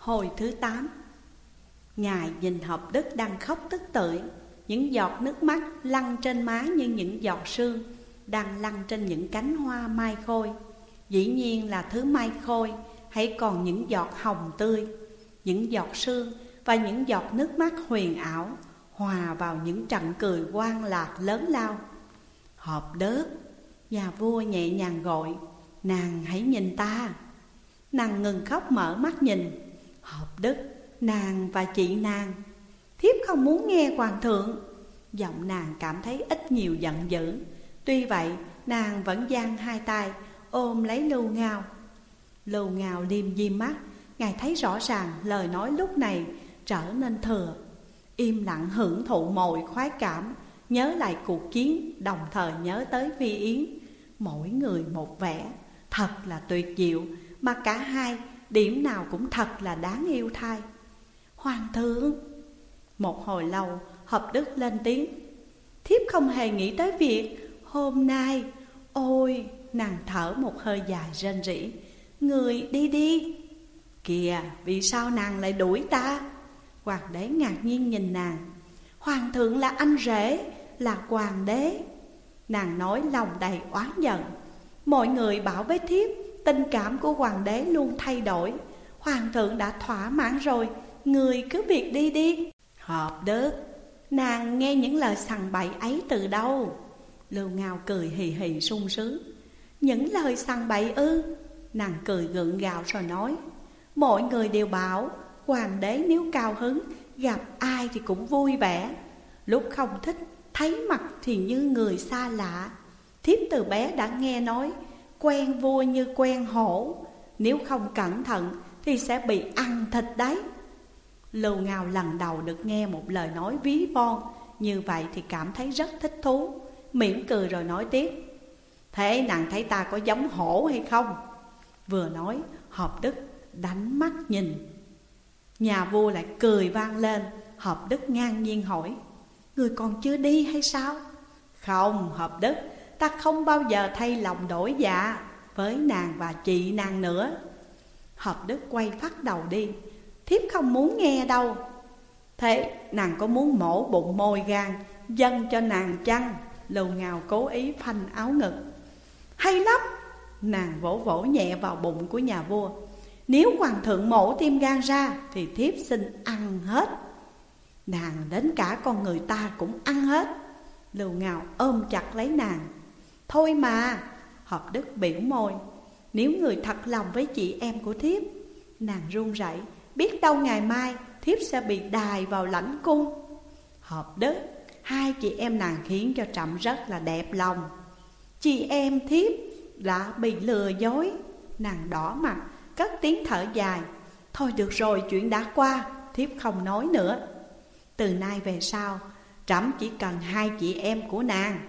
Hồi thứ 8 Ngài nhìn hợp đức đang khóc tức tưởi. Những giọt nước mắt lăn trên má như những giọt sương Đang lăn trên những cánh hoa mai khôi. Dĩ nhiên là thứ mai khôi, Hãy còn những giọt hồng tươi, Những giọt sương và những giọt nước mắt huyền ảo Hòa vào những trận cười quan lạc lớn lao. Hợp đức Nhà vua nhẹ nhàng gọi, Nàng hãy nhìn ta. Nàng ngừng khóc mở mắt nhìn. Hợp đức, nàng và chị nàng. Thiếp không muốn nghe hoàng thượng. Giọng nàng cảm thấy ít nhiều giận dữ. Tuy vậy, nàng vẫn giang hai tay, ôm lấy lưu ngao. Lưu ngao liêm diêm mắt. Ngài thấy rõ ràng lời nói lúc này trở nên thừa. Im lặng hưởng thụ mọi khoái cảm, Nhớ lại cuộc chiến, đồng thời nhớ tới Vi Yến. Mỗi người một vẻ, thật là tuyệt diệu, Mà cả hai điểm nào cũng thật là đáng yêu thay. Hoàng thượng, Một hồi lâu, hợp đức lên tiếng. Thiếp không hề nghĩ tới việc Hôm nay, Ôi, nàng thở một hơi dài rên rỉ. Người đi đi. Kìa, vì sao nàng lại đuổi ta? Hoàng đế ngạc nhiên nhìn nàng. Hoàng thượng là anh rể, Là hoàng đế. Nàng nói lòng đầy oán giận. Mọi người bảo với thiếp Tình cảm của hoàng đế luôn thay đổi. Hoàng thượng đã thỏa mãn rồi. Người cứ việc đi đi. Hợp đức. Nàng nghe những lời sằng bậy ấy từ đâu? Lưu Ngao cười hì hì sung sướng. Những lời sằng bậy ư? Nàng cười gượng gạo rồi nói. Mọi người đều bảo, Hoàng đế nếu cao hứng, Gặp ai thì cũng vui vẻ. Lúc không thích, Thấy mặt thì như người xa lạ. Thiếp từ bé đã nghe nói Quen vua như quen hổ. Nếu không cẩn thận Thì sẽ bị ăn thịt đấy. Lưu Ngao lần đầu được nghe một lời nói ví von. Như vậy thì cảm thấy rất thích thú. Mỉm cười rồi nói tiếp. Thế nàng thấy ta có giống hổ hay không? Vừa nói Hợp Đức đánh mắt nhìn. Nhà vua lại cười vang lên. Hợp Đức ngang nhiên hỏi Người còn chưa đi hay sao? Không, Hợp Đức Ta không bao giờ thay lòng đổi dạ Với nàng và chị nàng nữa. Hợp Đức quay phát đầu đi. Thiếp không muốn nghe đâu. Thế nàng có muốn mổ bụng môi gan, Dâng cho nàng chăng Lầu ngào cố ý phanh áo ngực. Hay lắm! Nàng vỗ vỗ nhẹ vào bụng của nhà vua. Nếu hoàng thượng mổ tim gan ra, Thì thiếp xin ăn hết. Nàng đến cả con người ta cũng ăn hết. Lưu ngào ôm chặt lấy nàng. Thôi mà, Hợp đức biểu môi. Nếu người thật lòng với chị em của thiếp, Nàng run rẩy, Biết đâu ngày mai thiếp sẽ bị đài vào lãnh cung. Hợp đức, Hai chị em nàng khiến cho trẫm rất là đẹp lòng. Chị em thiếp đã bị lừa dối. Nàng đỏ mặt, cất tiếng thở dài. Thôi được rồi, chuyện đã qua, Thiếp không nói nữa. Từ nay về sau, Trẫm chỉ cần hai chị em của nàng.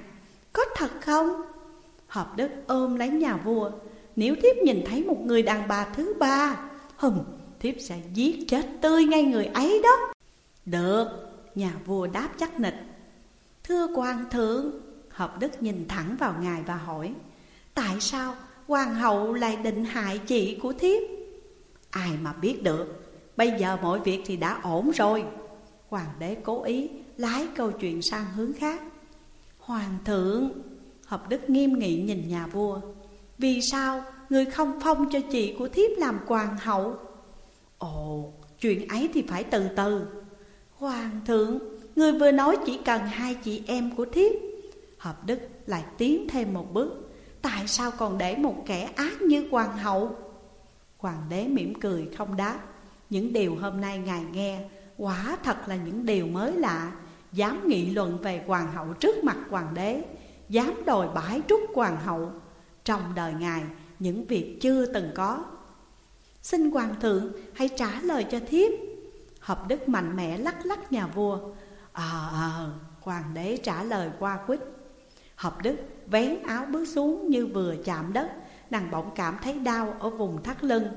Có thật không? Hợp đức ôm lấy nhà vua. Nếu thiếp nhìn thấy một người đàn bà thứ ba Hừm thiếp sẽ giết chết tươi ngay người ấy đó. Được, nhà vua đáp chắc nịch. Thưa quan thượng Hợp đức nhìn thẳng vào ngài và hỏi Tại sao hoàng hậu lại định hại chị của thiếp? Ai mà biết được Bây giờ mọi việc thì đã ổn rồi. Hoàng đế cố ý lái câu chuyện sang hướng khác. Hoàng thượng Hợp đức nghiêm nghị nhìn nhà vua. Vì sao người không phong cho chị của thiếp làm hoàng hậu? Ồ, chuyện ấy thì phải từ từ. Hoàng thượng, người vừa nói chỉ cần hai chị em của thiếp. Hợp đức lại tiến thêm một bước. Tại sao còn để một kẻ ác như hoàng hậu? Hoàng đế mỉm cười không đáp. Những điều hôm nay ngài nghe Quả thật là những điều mới lạ. Dám nghị luận về hoàng hậu trước mặt hoàng đế Dám đòi bãi trúc hoàng hậu. Trong đời ngài, những việc chưa từng có. Xin hoàng thượng, hãy trả lời cho thiếp. Hợp đức mạnh mẽ lắc lắc nhà vua. Ờ ờ Hoàng đế trả lời qua quýt. Hợp đức vén áo bước xuống như vừa chạm đất. Nàng bỗng cảm thấy đau ở vùng thắt lưng.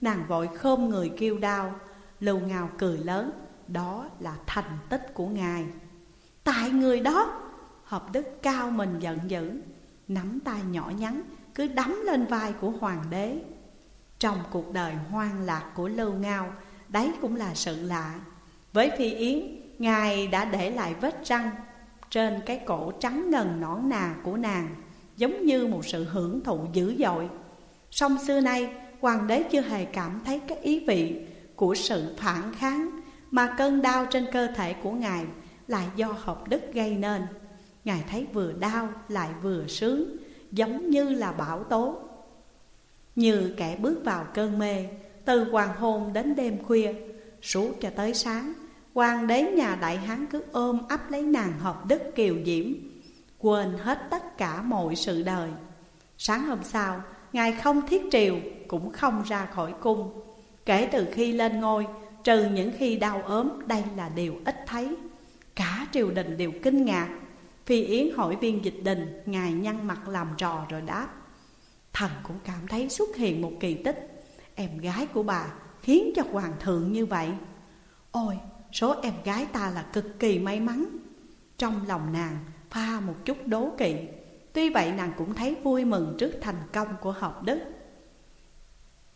Nàng vội khom người kêu đau. Lưu ngào cười lớn. Đó là thành tích của ngài. Tại người đó Hợp đức cao mình giận dữ, Nắm tay nhỏ nhắn, Cứ đấm lên vai của hoàng đế. Trong cuộc đời hoang lạc của Lưu Ngao, Đấy cũng là sự lạ. Với Phi Yến, Ngài đã để lại vết răng Trên cái cổ trắng ngần nõn nà của nàng, Giống như một sự hưởng thụ dữ dội. Song xưa nay, Hoàng đế chưa hề cảm thấy cái ý vị Của sự phản kháng Mà cơn đau trên cơ thể của Ngài Là do hợp đức gây nên. Ngài thấy vừa đau lại vừa sướng, Giống như là bảo tố. Như kẻ bước vào cơn mê, Từ hoàng hôn đến đêm khuya, Suốt cho tới sáng, Hoàng đế nhà đại hán cứ ôm ấp lấy nàng hợp đức kiều diễm, Quên hết tất cả mọi sự đời. Sáng hôm sau, Ngài không thiết triều, Cũng không ra khỏi cung. Kể từ khi lên ngôi, Trừ những khi đau ốm, Đây là điều ít thấy. Cả triều đình đều kinh ngạc. Phi Yến hỏi viên dịch đình, Ngài nhăn mặt làm trò rồi đáp. Thần cũng cảm thấy xuất hiện một kỳ tích, Em gái của bà khiến cho hoàng thượng như vậy. Ôi, số em gái ta là cực kỳ may mắn. Trong lòng nàng pha một chút đố kỵ, Tuy vậy nàng cũng thấy vui mừng trước thành công của học đức.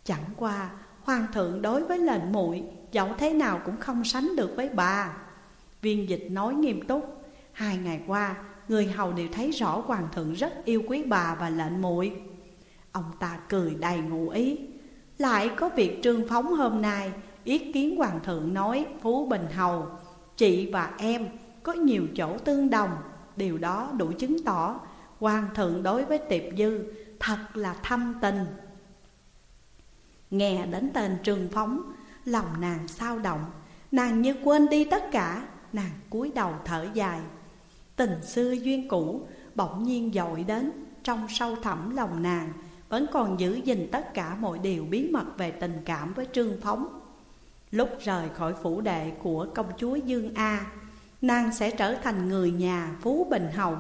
Chẳng qua, hoàng thượng đối với lệnh muội, Dẫu thế nào cũng không sánh được với bà. Viên dịch nói nghiêm túc. Hai ngày qua, Người hầu đều thấy rõ hoàng thượng rất yêu quý bà và lệnh muội. Ông ta cười đầy ngụ ý. Lại có việc trương phóng hôm nay, Ý kiến hoàng thượng nói Phú Bình Hầu, Chị và em có nhiều chỗ tương đồng, Điều đó đủ chứng tỏ Hoàng thượng đối với tiệp dư Thật là thâm tình. Nghe đến tên trương phóng, Lòng nàng sao động, Nàng như quên đi tất cả, Nàng cúi đầu thở dài. Tình xưa duyên cũ bỗng nhiên dội đến, Trong sâu thẳm lòng nàng, Vẫn còn giữ gìn tất cả mọi điều bí mật về tình cảm với Trương Phóng. Lúc rời khỏi phủ đệ của công chúa Dương A, Nàng sẽ trở thành người nhà Phú Bình Hầu.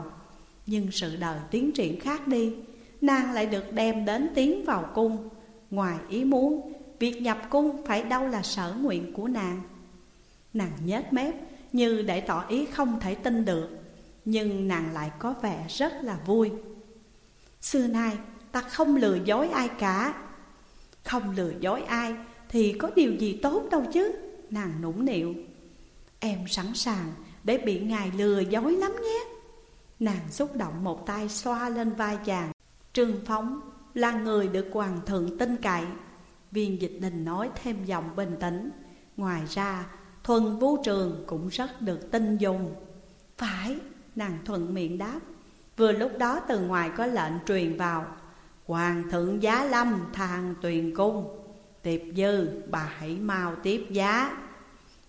Nhưng sự đời tiến triển khác đi, Nàng lại được đem đến tiến vào cung. Ngoài ý muốn, Việc nhập cung phải đâu là sở nguyện của nàng. Nàng nhếch mép như để tỏ ý không thể tin được nhưng nàng lại có vẻ rất là vui. Xưa nay, ta không lừa dối ai cả. Không lừa dối ai thì có điều gì tốt đâu chứ, Nàng nũng nịu. Em sẵn sàng để bị ngài lừa dối lắm nhé. Nàng xúc động một tay xoa lên vai chàng. Trương Phóng là người được hoàng thượng tin cậy. Viên dịch đình nói thêm giọng bình tĩnh. Ngoài ra, Thuần Vũ Trường cũng rất được tin dùng. Phải Nàng thuận miệng đáp. Vừa lúc đó từ ngoài có lệnh truyền vào. Hoàng thượng giá lâm thang tuyền cung. Tiệp dư, bà hãy mau tiếp giá.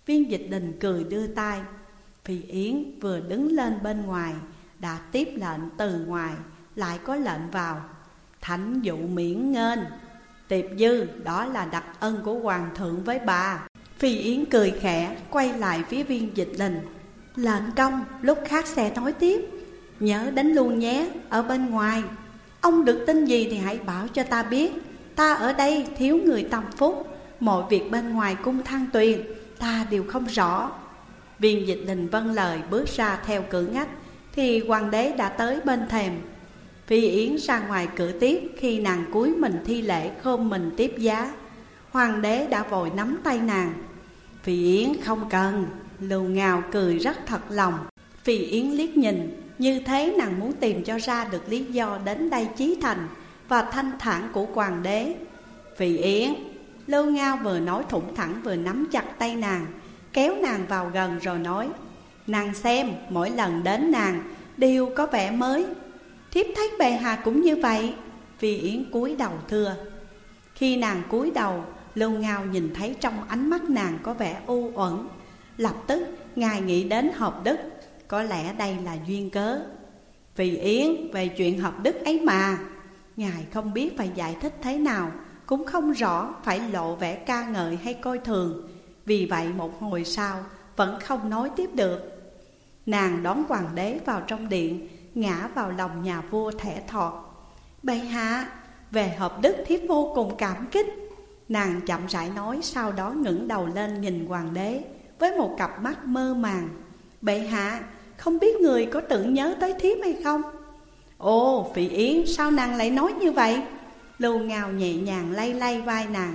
Viên dịch đình cười đưa tay. Phi Yến vừa đứng lên bên ngoài, Đã tiếp lệnh từ ngoài, Lại có lệnh vào. Thánh dụ miễn nghênh. Tiệp dư, đó là đặc ân của hoàng thượng với bà. Phi Yến cười khẽ, Quay lại phía viên dịch đình. Lệnh công, lúc khác sẽ nói tiếp. Nhớ đến luôn nhé, Ở bên ngoài. Ông được tin gì thì hãy bảo cho ta biết. Ta ở đây thiếu người tâm phúc. Mọi việc bên ngoài cung thăng tuyền. Ta đều không rõ. Viên dịch đình vân lời bước ra theo cửa ngách, Thì hoàng đế đã tới bên thềm. Phi Yến ra ngoài cửa tiếp Khi nàng cúi mình thi lễ khôn mình tiếp giá. Hoàng đế đã vội nắm tay nàng. Phi Yến, không cần. Lưu ngào cười rất thật lòng. Phi Yến liếc nhìn, Như thế nàng muốn tìm cho ra được lý do đến đây chí thành Và thanh thản của hoàng đế. Phi Yến Lưu Ngao vừa nói thủng thẳng vừa nắm chặt tay nàng, Kéo nàng vào gần rồi nói, Nàng xem, mỗi lần đến nàng đều có vẻ mới. Thiếp thấy bệ hạ cũng như vậy. Phi Yến cúi đầu thưa. Khi nàng cúi đầu Lưu Ngao nhìn thấy trong ánh mắt nàng có vẻ u uẩn. Lập tức, Ngài nghĩ đến hợp đức Có lẽ đây là duyên cớ. Vì Yến về chuyện hợp đức ấy mà. Ngài không biết phải giải thích thế nào, Cũng không rõ phải lộ vẻ ca ngợi hay coi thường. Vì vậy một hồi sau, Vẫn không nói tiếp được. Nàng đón hoàng đế vào trong điện, Ngã vào lòng nhà vua thẻ thọt. Bệ hạ, Về hợp đức thiếp vô cùng cảm kích. Nàng chậm rãi nói, Sau đó ngẩng đầu lên nhìn hoàng đế với một cặp mắt mơ màng. Bệ hạ, không biết người có tưởng nhớ tới thiếp hay không? Ồ, Phỉ Yến, sao nàng lại nói như vậy? Lưu ngào nhẹ nhàng lay lay vai nàng.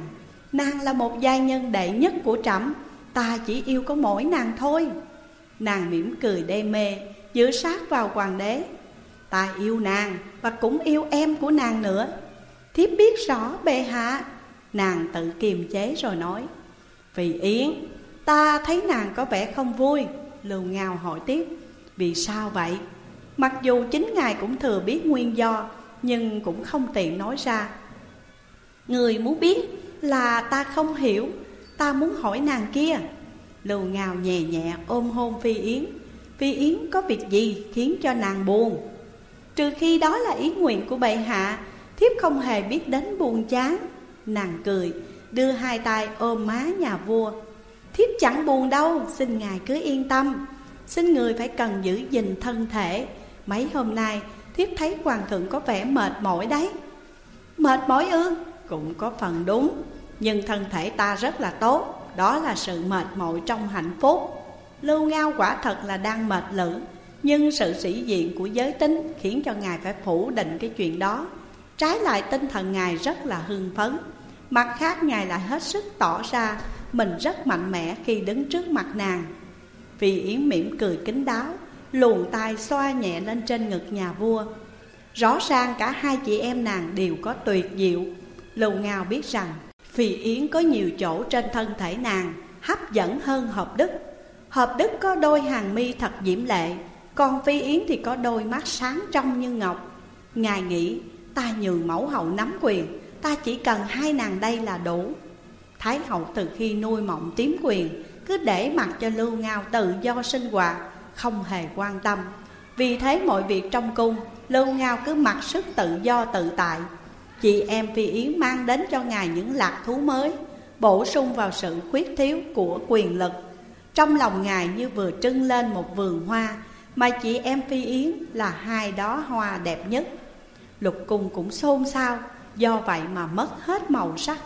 Nàng là một giai nhân đệ nhất của trẫm, Ta chỉ yêu có mỗi nàng thôi. Nàng mỉm cười đê mê Giữ sát vào hoàng đế. Ta yêu nàng và cũng yêu em của nàng nữa. Thiếp biết rõ, bệ hạ. Nàng tự kiềm chế rồi nói Vì Yến Ta thấy nàng có vẻ không vui Lưu Ngao hỏi tiếp. Vì sao vậy? Mặc dù chính ngài cũng thừa biết nguyên do, Nhưng cũng không tiện nói ra. Người muốn biết là ta không hiểu, Ta muốn hỏi nàng kia. Lưu Ngao nhẹ nhẹ ôm hôn Phi Yến. Phi Yến có việc gì khiến cho nàng buồn? Trừ khi đó là ý nguyện của bệ hạ, Thiếp không hề biết đến buồn chán. Nàng cười, đưa hai tay ôm má nhà vua. Thiếp chẳng buồn đâu, Xin ngài cứ yên tâm. Xin người phải cần giữ gìn thân thể. Mấy hôm nay, thiếp thấy hoàng thượng có vẻ mệt mỏi đấy. Mệt mỏi ư? Cũng có phần đúng, Nhưng thân thể ta rất là tốt. Đó là sự mệt mỏi trong hạnh phúc. Lưu Ngao quả thật là đang mệt lử, Nhưng sự sĩ diện của giới tính Khiến cho Ngài phải phủ định cái chuyện đó. Trái lại tinh thần Ngài rất là hưng phấn. Mặt khác, Ngài lại hết sức tỏ ra mình rất mạnh mẽ khi đứng trước mặt nàng. Vì Yến mỉm cười kính đáo, Luồn tay xoa nhẹ lên trên ngực nhà vua. Rõ ràng cả hai chị em nàng đều có tuyệt diệu. Lầu Ngao biết rằng Phi Yến có nhiều chỗ trên thân thể nàng, Hấp dẫn hơn Hợp Đức. Hợp Đức có đôi hàng mi thật diễm lệ, Còn Phi Yến thì có đôi mắt sáng trong như ngọc. Ngài nghĩ, ta nhường mẫu hậu nắm quyền, Ta chỉ cần hai nàng đây là đủ. Thái hậu từ khi nuôi mộng tím quyền, Cứ để mặc cho Lưu Ngao tự do sinh hoạt, Không hề quan tâm. Vì thế mọi việc trong cung, Lưu Ngao cứ mặc sức tự do tự tại. Chị em Phi Yến mang đến cho ngài những lạc thú mới, Bổ sung vào sự khuyết thiếu của quyền lực. Trong lòng ngài như vừa trưng lên một vườn hoa, Mà chị em Phi Yến là hai đó hoa đẹp nhất. Lục cung cũng xôn xao, Do vậy mà mất hết màu sắc.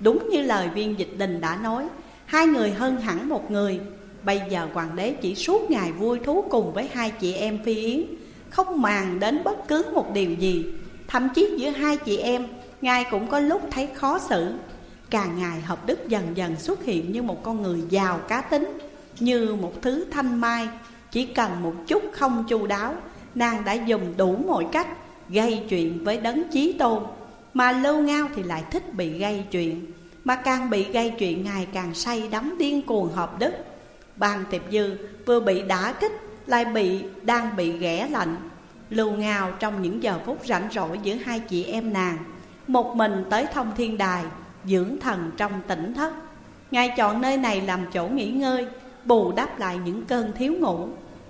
Đúng như lời viên dịch đình đã nói, Hai người hơn hẳn một người. Bây giờ hoàng đế chỉ suốt ngày vui thú cùng với hai chị em Phi Yến, Không màng đến bất cứ một điều gì. Thậm chí giữa hai chị em, Ngài cũng có lúc thấy khó xử. Càng ngày hợp đức dần dần xuất hiện như một con người giàu cá tính, Như một thứ thanh mai. Chỉ cần một chút không chu đáo, Nàng đã dùng đủ mọi cách Gây chuyện với đấng chí tôn. Mà lâu ngao thì lại thích bị gây chuyện. Mà càng bị gây chuyện Ngài càng say đắm điên cuồng hợp đức Ban tiệp dư vừa bị đả kích, Lại bị, đang bị ghẻ lạnh. Lưu ngao trong những giờ phút rảnh rỗi giữa hai chị em nàng, Một mình tới thông thiên đài, Dưỡng thần trong tỉnh thất. Ngài chọn nơi này làm chỗ nghỉ ngơi, Bù đắp lại những cơn thiếu ngủ.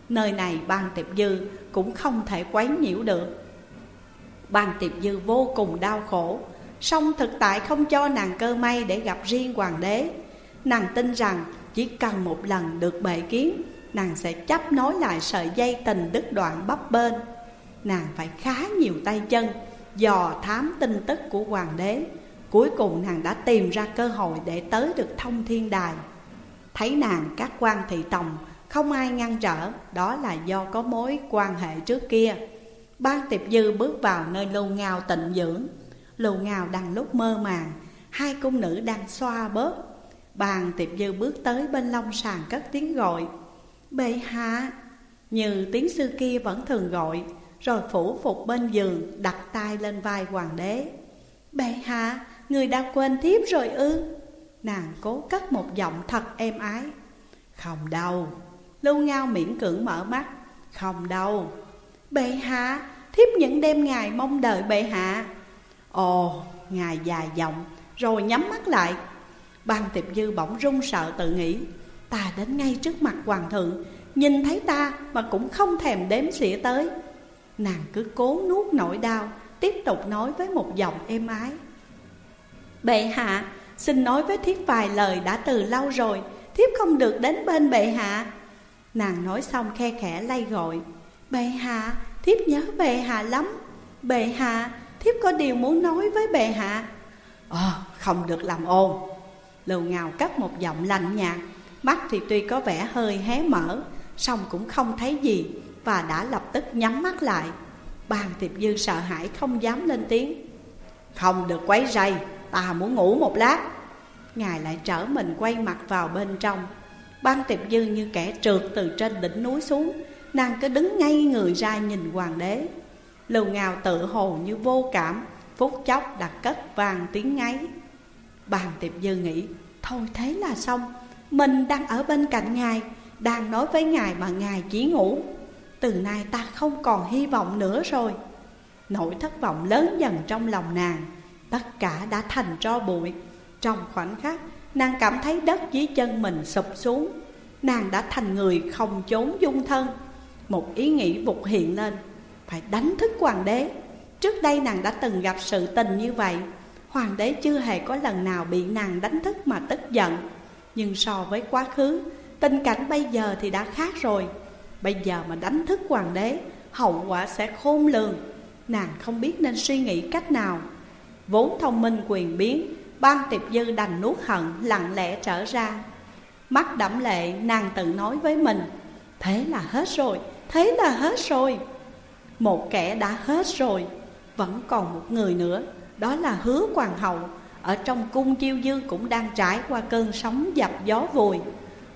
Nơi này ban tiệp dư cũng không thể quấy nhiễu được bàn tiệp dư vô cùng đau khổ. Song thực tại không cho nàng cơ may để gặp riêng hoàng đế. Nàng tin rằng chỉ cần một lần được bệ kiến, Nàng sẽ chấp nối lại sợi dây tình đứt đoạn bắp bên. Nàng phải khá nhiều tay chân, Dò thám tin tức của hoàng đế. Cuối cùng nàng đã tìm ra cơ hội để tới được thông thiên đài. Thấy nàng các quan thị tòng không ai ngăn trở, Đó là do có mối quan hệ trước kia. Ban tiệp dư bước vào nơi lưu ngào tịnh dưỡng. Lưu ngào đang lúc mơ màng, Hai cung nữ đang xoa bóp. Bàn tiệp dư bước tới bên long sàn cất tiếng gọi. Bệ hạ Như tiếng sư kia vẫn thường gọi, Rồi phủ phục bên giường, đặt tay lên vai hoàng đế. Bệ hạ, Người đã quên thiếp rồi ư? Nàng cố cất một giọng thật êm ái. Không đâu. Lưu Ngao miễn cưỡng mở mắt. Không đâu. Bệ hạ, Thiếp những đêm ngày mong đợi bệ hạ. Ồ, Ngài dài giọng Rồi nhắm mắt lại. Ban tiệp dư bỗng run sợ tự nghĩ, Ta đến ngay trước mặt hoàng thượng, Nhìn thấy ta mà cũng không thèm đếm xỉa tới. Nàng cứ cố nuốt nỗi đau, Tiếp tục nói với một giọng êm ái. Bệ hạ, Xin nói với thiếp vài lời đã từ lâu rồi, Thiếp không được đến bên bệ hạ. Nàng nói xong khe khẽ lay gọi, Bệ hạ Thiếp nhớ bệ hạ lắm. Bệ hạ Thiếp có điều muốn nói với bệ hạ. Ờ không được làm ồn. Lưu ngào cất một giọng lạnh nhạt. Mắt thì tuy có vẻ hơi hé mở Xong cũng không thấy gì Và đã lập tức nhắm mắt lại. Bàn tiệp dư sợ hãi không dám lên tiếng. Không được quấy rầy Ta muốn ngủ một lát. Ngài lại trở mình quay mặt vào bên trong. Ban tiệp dư như kẻ trượt từ trên đỉnh núi xuống Nàng cứ đứng ngay người ra nhìn hoàng đế. Lưu ngào tự hồ như vô cảm, Phút chốc đặt cất vàng tiếng ngáy. Bàn tiệp dư nghĩ, Thôi thế là xong, Mình đang ở bên cạnh ngài, Đang nói với ngài mà ngài chỉ ngủ. Từ nay ta không còn hy vọng nữa rồi. Nỗi thất vọng lớn dần trong lòng nàng, Tất cả đã thành tro bụi. Trong khoảnh khắc, Nàng cảm thấy đất dưới chân mình sụp xuống. Nàng đã thành người không trốn dung thân. Một ý nghĩ vụt hiện lên. Phải đánh thức hoàng đế. Trước đây nàng đã từng gặp sự tình như vậy. Hoàng đế chưa hề có lần nào bị nàng đánh thức mà tức giận. Nhưng so với quá khứ Tình cảnh bây giờ thì đã khác rồi. Bây giờ mà đánh thức hoàng đế Hậu quả sẽ khôn lường. Nàng không biết nên suy nghĩ cách nào. Vốn thông minh quyền biến Ban tiệp dư đành nuốt hận lặng lẽ trở ra. Mắt đẫm lệ nàng tự nói với mình Thế là hết rồi, thế là hết rồi. Một kẻ đã hết rồi, Vẫn còn một người nữa. Đó là hứa hoàng hậu. Ở trong cung chiêu dư cũng đang trải qua cơn sóng dập gió vùi.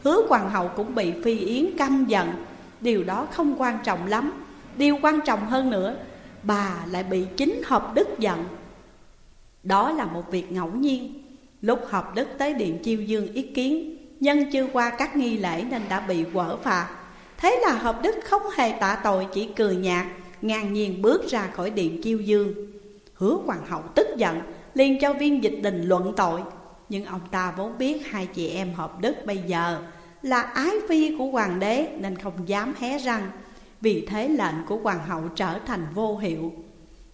Hứa hoàng hậu cũng bị phi yến căm giận. Điều đó không quan trọng lắm. Điều quan trọng hơn nữa, Bà lại bị chính hợp đức giận. Đó là một việc ngẫu nhiên. Lúc hợp đức tới điện chiêu dương ý kiến, Nhân chưa qua các nghi lễ nên đã bị quở phạt. Thế là hợp đức không hề tạ tội, chỉ cười nhạt, Ngang nhiên bước ra khỏi điện chiêu dương. Hứa hoàng hậu tức giận, liền cho viên dịch đình luận tội. Nhưng ông ta vốn biết hai chị em hợp đức bây giờ Là ái phi của hoàng đế nên không dám hé răng. Vì thế lệnh của hoàng hậu trở thành vô hiệu.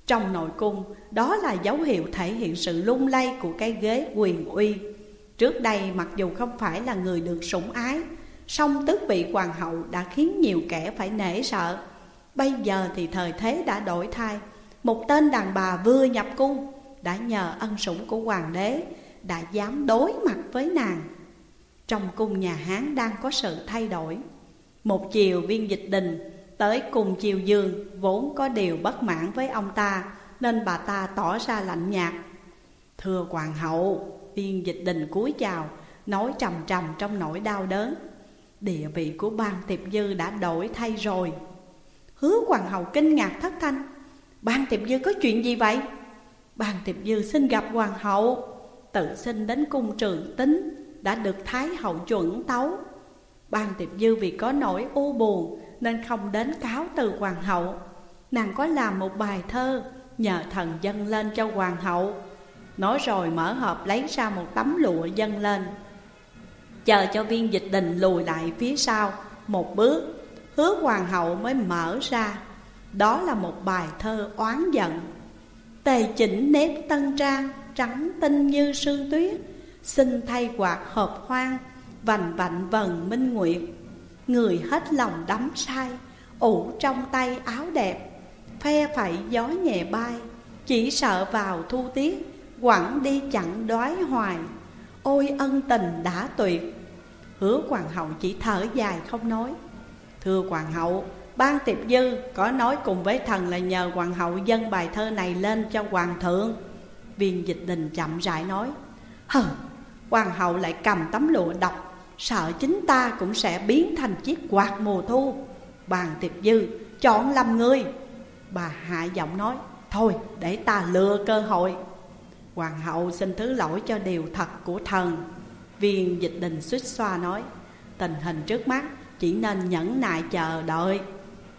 Trong nội cung, đó là dấu hiệu thể hiện sự lung lay của cái ghế quyền uy. Trước đây mặc dù không phải là người được sủng ái song tước vị hoàng hậu đã khiến nhiều kẻ phải nể sợ. Bây giờ thì thời thế đã đổi thay. Một tên đàn bà vừa nhập cung Đã nhờ ân sủng của hoàng đế Đã dám đối mặt với nàng. Trong cung nhà Hán đang có sự thay đổi. Một chiều viên dịch đình Tới cùng chiều dương Vốn có điều bất mãn với ông ta, Nên bà ta tỏ ra lạnh nhạt. Thưa hoàng hậu, Viên dịch đình cúi chào, Nói trầm trầm trong nỗi đau đớn. Địa vị của ban tiệp dư đã đổi thay rồi. Hứa hoàng hậu kinh ngạc thất thanh. Ban tiệp dư có chuyện gì vậy? Ban tiệp dư xin gặp hoàng hậu. Tự xin đến cung trường tính, Đã được thái hậu chuẩn tấu. Ban tiệp dư vì có nỗi u buồn, Nên không đến cáo từ hoàng hậu. Nàng có làm một bài thơ Nhờ thần dâng lên cho hoàng hậu. Nói rồi mở hộp lấy ra một tấm lụa dâng lên. Chờ cho viên dịch đình lùi lại phía sau Một bước, Hứa hoàng hậu mới mở ra. Đó là một bài thơ oán giận. Tề chỉnh nếp tân trang, Trắng tinh như sương tuyết, Xin thay quạt hợp hoang, Vành vạnh vần minh nguyệt. Người hết lòng đắm say, ủ trong tay áo đẹp, Phe phẩy gió nhẹ bay, Chỉ sợ vào thu tiết, Quẳng đi chẳng đói hoài. Ôi ân tình đã tuyệt. Hứa hoàng hậu chỉ thở dài không nói. Thưa hoàng hậu Ban tiệp dư có nói cùng với thần là nhờ hoàng hậu dâng bài thơ này lên cho hoàng thượng. Viên dịch đình chậm rãi nói Hừ, hoàng hậu lại cầm tấm lụa đọc Sợ chính ta cũng sẽ biến thành chiếc quạt mùa thu. Bàn tiệp dư chọn lầm người. Bà hạ giọng nói Thôi để ta lừa cơ hội. Hoàng hậu xin thứ lỗi cho điều thật của thần. Viên dịch đình suýt xoa nói, Tình hình trước mắt chỉ nên nhẫn nại chờ đợi.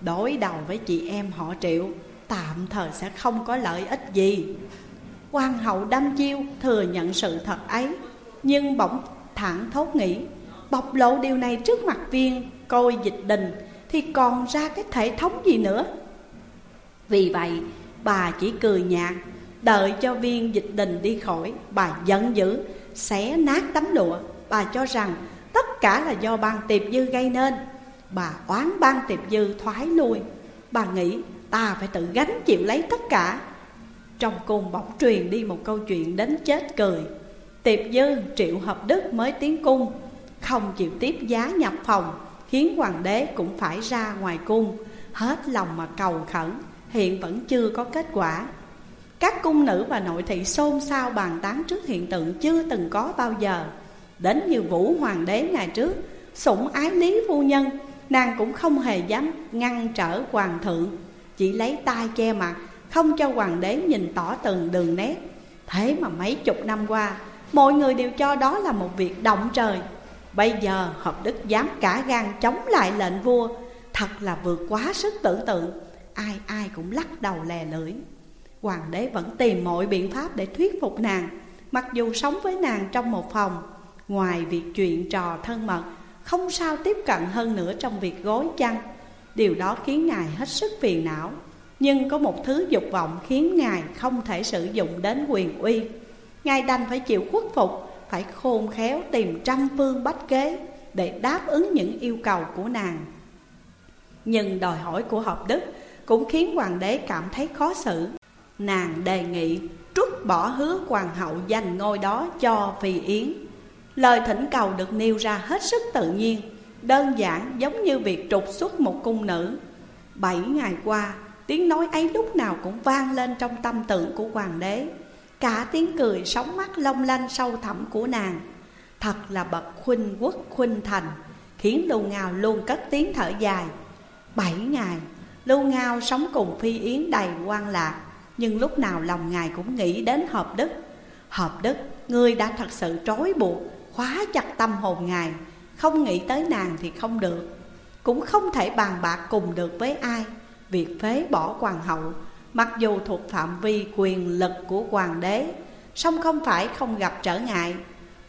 Đối đầu với chị em họ triệu, Tạm thời sẽ không có lợi ích gì. Hoàng hậu đâm chiêu thừa nhận sự thật ấy, Nhưng bỗng thẳng thốt nghĩ, Bộc lộ điều này trước mặt viên, Coi dịch đình Thì còn ra cái thể thống gì nữa. Vì vậy, bà chỉ cười nhạt Đợi cho viên dịch đình đi khỏi, Bà giận dữ, Xé nát tấm lụa. Bà cho rằng tất cả là do ban tiệp dư gây nên. Bà oán ban tiệp dư thoái lui. Bà nghĩ ta phải tự gánh chịu lấy tất cả. Trong cung bỗng truyền đi một câu chuyện đến chết cười. Tiệp dư triệu hợp đức mới tiến cung, Không chịu tiếp giá nhập phòng, Khiến hoàng đế cũng phải ra ngoài cung. Hết lòng mà cầu khẩn, Hiện vẫn chưa có kết quả. Các cung nữ và nội thị xôn xao bàn tán trước hiện tượng chưa từng có bao giờ. Đến như vũ hoàng đế ngày trước, Sủng ái lý phu nhân, Nàng cũng không hề dám ngăn trở hoàng thượng, Chỉ lấy tay che mặt, Không cho hoàng đế nhìn tỏ từng đường nét. Thế mà mấy chục năm qua, Mọi người đều cho đó là một việc động trời. Bây giờ hợp đức dám cả gan chống lại lệnh vua, Thật là vượt quá sức tưởng tượng. Ai ai cũng lắc đầu lè lưỡi. Hoàng đế vẫn tìm mọi biện pháp để thuyết phục nàng. Mặc dù sống với nàng trong một phòng, Ngoài việc chuyện trò thân mật, Không sao tiếp cận hơn nữa trong việc gối chăn. Điều đó khiến ngài hết sức phiền não. Nhưng có một thứ dục vọng khiến ngài không thể sử dụng đến quyền uy. Ngài đành phải chịu khuất phục, Phải khôn khéo tìm trăm phương bách kế Để đáp ứng những yêu cầu của nàng. Nhưng đòi hỏi của hợp đức Cũng khiến hoàng đế cảm thấy khó xử. Nàng đề nghị trút bỏ hứa hoàng hậu dành ngôi đó cho Phi Yến. Lời thỉnh cầu được nêu ra hết sức tự nhiên Đơn giản giống như việc trục xuất một cung nữ. Bảy ngày qua, tiếng nói ấy lúc nào cũng vang lên trong tâm tưởng của hoàng đế. Cả tiếng cười sóng mắt long lanh sâu thẳm của nàng. Thật là bậc khuynh quốc khuynh thành Khiến Lưu Ngao luôn cất tiếng thở dài. Bảy ngày, Lưu Ngao sống cùng Phi Yến đầy quan lạc. Nhưng lúc nào lòng ngài cũng nghĩ đến hợp đức. Hợp đức, người đã thật sự trói buộc Khóa chặt tâm hồn ngài. Không nghĩ tới nàng thì không được. Cũng không thể bàn bạc cùng được với ai. Việc phế bỏ hoàng hậu Mặc dù thuộc phạm vi quyền lực của hoàng đế song không phải không gặp trở ngại.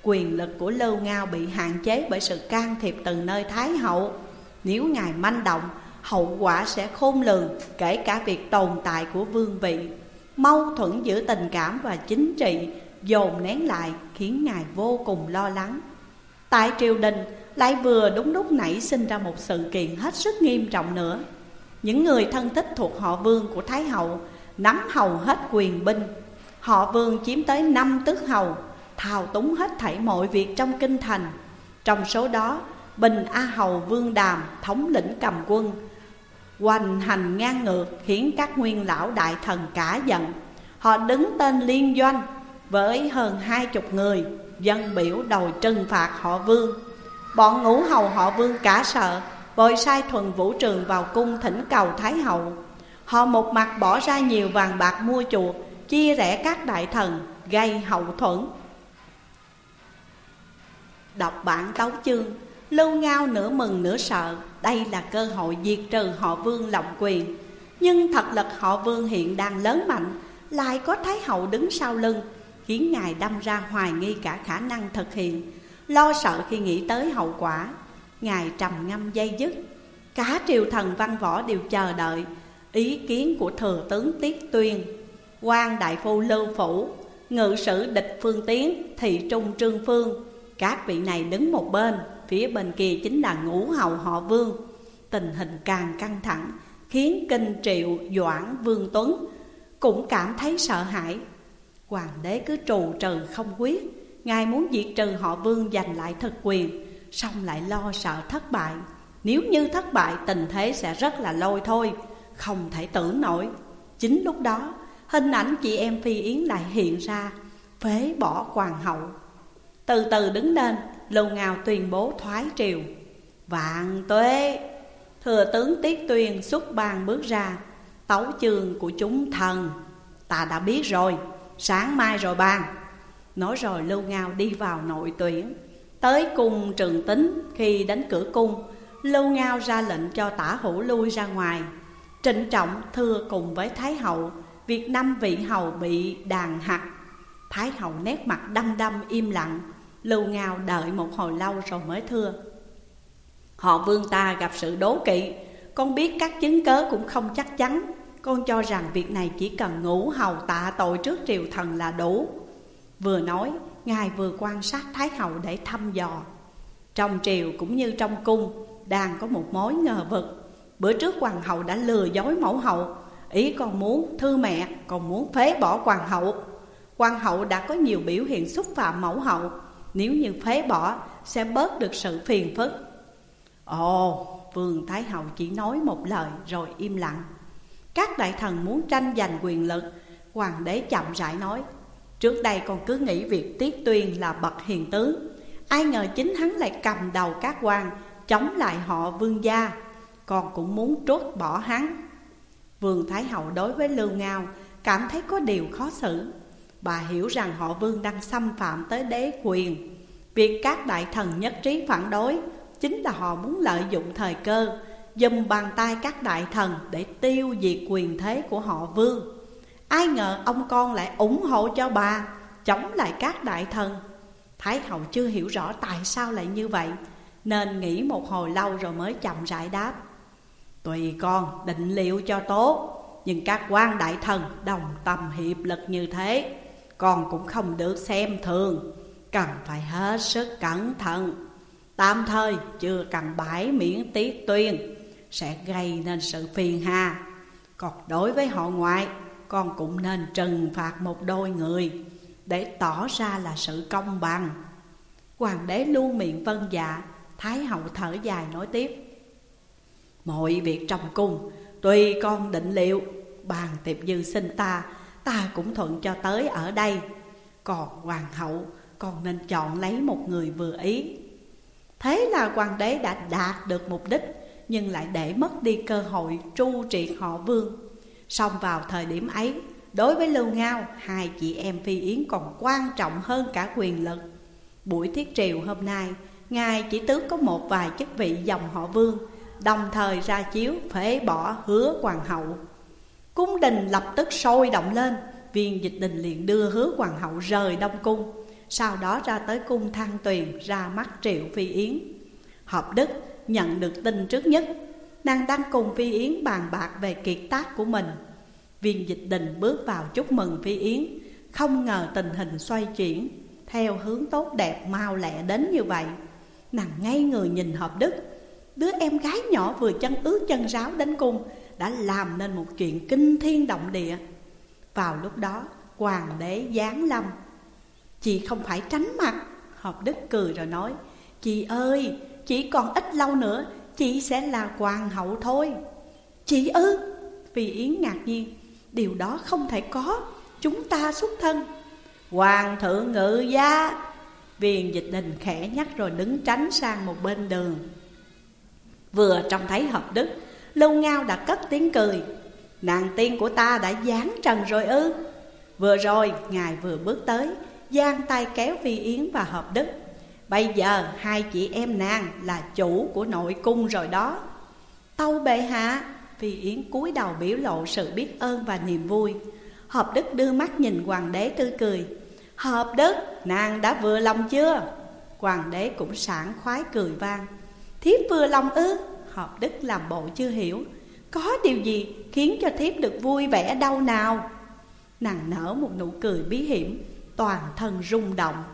Quyền lực của Lưu Ngao bị hạn chế bởi sự can thiệp từ nơi Thái hậu. Nếu ngài manh động, hậu quả sẽ khôn lường, Kể cả việc tồn tại của vương vị. Mâu thuẫn giữa tình cảm và chính trị dồn nén lại, khiến ngài vô cùng lo lắng. Tại triều đình, lại vừa đúng lúc nảy sinh ra một sự kiện hết sức nghiêm trọng nữa. Những người thân thích thuộc họ vương của Thái Hậu Nắm hầu hết quyền binh. Họ vương chiếm tới năm tước hầu, Thao túng hết thảy mọi việc trong kinh thành. Trong số đó, Bình A Hầu Vương Đàm thống lĩnh cầm quân Hoành hành ngang ngược khiến các nguyên lão đại thần cả giận. Họ đứng tên liên doanh với hơn hai chục người, Dân biểu đòi trừng phạt họ Vương. Bọn ngũ hầu họ Vương cả sợ Vội sai thuần vũ trường vào cung thỉnh cầu Thái Hậu. Họ một mặt bỏ ra nhiều vàng bạc mua chuộc, Chia rẽ các đại thần, gây hậu thuẫn. Đọc bản tấu chương Lưu Ngao nửa mừng nửa sợ, Đây là cơ hội diệt trừ họ vương lộng quyền. Nhưng thật lực họ vương hiện đang lớn mạnh, Lại có Thái Hậu đứng sau lưng, Khiến Ngài đâm ra hoài nghi cả khả năng thực hiện. Lo sợ khi nghĩ tới hậu quả, Ngài trầm ngâm dây dứt. Cả triều thần văn võ đều chờ đợi, Ý kiến của thừa tướng Tiết Tuyên. Quan đại phu Lưu Phủ, Ngự sử địch Phương Tiến, Thị trung Trương Phương, Các vị này đứng một bên. Phía bên kia chính là ngũ hầu họ Vương. Tình hình càng căng thẳng, Khiến kinh triệu Doãn Vương Tuấn Cũng cảm thấy sợ hãi. Hoàng đế cứ trù trừ không quyết, Ngài muốn diệt trừ họ Vương giành lại thực quyền Xong lại lo sợ thất bại. Nếu như thất bại, tình thế sẽ rất là lôi thôi, Không thể tưởng nổi. Chính lúc đó, Hình ảnh chị em Phi Yến lại hiện ra, Phế bỏ hoàng hậu. Từ từ đứng lên Lưu Ngào tuyên bố thoái triều. Vạn tuế, Thừa tướng Tiết Tuyên xuất ban bước ra, Tấu chương của chúng thần. Ta đã biết rồi, Sáng mai rồi ban Nói rồi Lưu Ngao đi vào nội tuyển. Tới cung trường tính khi đến cửa cung Lưu Ngao ra lệnh cho tả hữu lui ra ngoài. Trịnh trọng thưa cùng với Thái hậu Việc năm vị hầu bị đàn hạt. Thái hậu nét mặt đăm đăm im lặng Lưu Ngao đợi một hồi lâu rồi mới thưa. Họ vương ta gặp sự đố kỵ. Con biết các chứng cớ cũng không chắc chắn. Con cho rằng việc này chỉ cần ngủ hầu tạ tội trước triều thần là đủ. Vừa nói, Ngài vừa quan sát Thái Hậu để thăm dò. Trong triều cũng như trong cung, Đang có một mối ngờ vực. Bữa trước hoàng hậu đã lừa dối mẫu hậu. Ý con muốn thư mẹ, Còn muốn phế bỏ hoàng hậu. Hoàng hậu đã có nhiều biểu hiện xúc phạm mẫu hậu. Nếu như phế bỏ, Sẽ bớt được sự phiền phức. Ồ, Vương Thái Hậu chỉ nói một lời Rồi im lặng. Các đại thần muốn tranh giành quyền lực, Hoàng đế chậm rãi nói, Trước đây con cứ nghĩ việc Tiết Tuyên là bậc hiền tướng Ai ngờ chính hắn lại cầm đầu các quan, Chống lại họ vương gia. Con cũng muốn trút bỏ hắn. Vương Thái Hậu đối với Lưu Ngao Cảm thấy có điều khó xử. Bà hiểu rằng họ vương đang xâm phạm tới đế quyền. Việc các đại thần nhất trí phản đối Chính là họ muốn lợi dụng thời cơ, Dùm bàn tay các đại thần để tiêu diệt quyền thế của họ vương. Ai ngờ ông con lại ủng hộ cho bà, Chống lại các đại thần. Thái hậu chưa hiểu rõ tại sao lại như vậy, Nên nghĩ một hồi lâu rồi mới chậm rãi đáp. Tùy con, định liệu cho tốt, Nhưng các quan đại thần đồng tâm hiệp lực như thế. Con cũng không được xem thường. Cần phải hết sức cẩn thận. Tạm thời chưa cần bãi miễn tiết tuyên, Sẽ gây nên sự phiền hà. Còn đối với họ ngoại, Con cũng nên trừng phạt một đôi người Để tỏ ra là sự công bằng. Hoàng đế luôn miệng vân dạ Thái hậu thở dài nói tiếp. Mọi việc trong cung, Tuy con định liệu, Bàn tiệp dư sinh ta Ta cũng thuận cho tới ở đây. Còn hoàng hậu còn nên chọn lấy một người vừa ý. Thế là hoàng đế đã đạt được mục đích, Nhưng lại để mất đi cơ hội tru triệt họ vương. Xong vào thời điểm ấy, Đối với Lưu Ngao, Hai chị em Phi Yến còn quan trọng hơn cả quyền lực. Buổi thiết triều hôm nay, Ngài chỉ tước có một vài chức vị dòng họ vương, Đồng thời ra chiếu phế bỏ hứa hoàng hậu. Cung đình lập tức sôi động lên. Viên dịch đình liền đưa hứa hoàng hậu rời Đông Cung. Sau đó ra tới cung thăng tuyền, ra mắt triệu phi yến. Hợp đức nhận được tin trước nhất. Nàng đang cùng phi yến bàn bạc về kiệt tác của mình. Viên dịch đình bước vào chúc mừng phi yến. Không ngờ tình hình xoay chuyển, Theo hướng tốt đẹp mau lẹ đến như vậy. Nàng ngay người nhìn hợp đức. Đứa em gái nhỏ vừa chân ướt chân ráo đến cung đã làm nên một chuyện kinh thiên động địa. Vào lúc đó, hoàng đế giáng lâm. Chị không phải tránh mặt Hợp đức cười rồi nói, Chị ơi, chỉ còn ít lâu nữa, Chị sẽ là hoàng hậu thôi. Chị ư? Phi Yến ngạc nhiên. Điều đó không thể có, Chúng ta xuất thân. Hoàng thượng ngự gia. Viên dịch đình khẽ nhắc rồi đứng tránh sang một bên đường. Vừa trông thấy hợp đức lâu Ngao đã cất tiếng cười. Nàng tiên của ta đã dán trần rồi ư? Vừa rồi, ngài vừa bước tới, giang tay kéo Phi Yến và hợp đức. Bây giờ, hai chị em nàng là chủ của nội cung rồi đó. Tâu bệ hạ Phi Yến cúi đầu biểu lộ sự biết ơn và niềm vui. Hợp đức đưa mắt nhìn hoàng đế tươi cười. Hợp đức, nàng đã vừa lòng chưa? Hoàng đế cũng sảng khoái cười vang. Thiếp vừa lòng ư? Hợp đức làm bộ chưa hiểu. Có điều gì khiến cho thiếp được vui vẻ đâu nào? Nàng nở một nụ cười bí hiểm, Toàn thân rung động.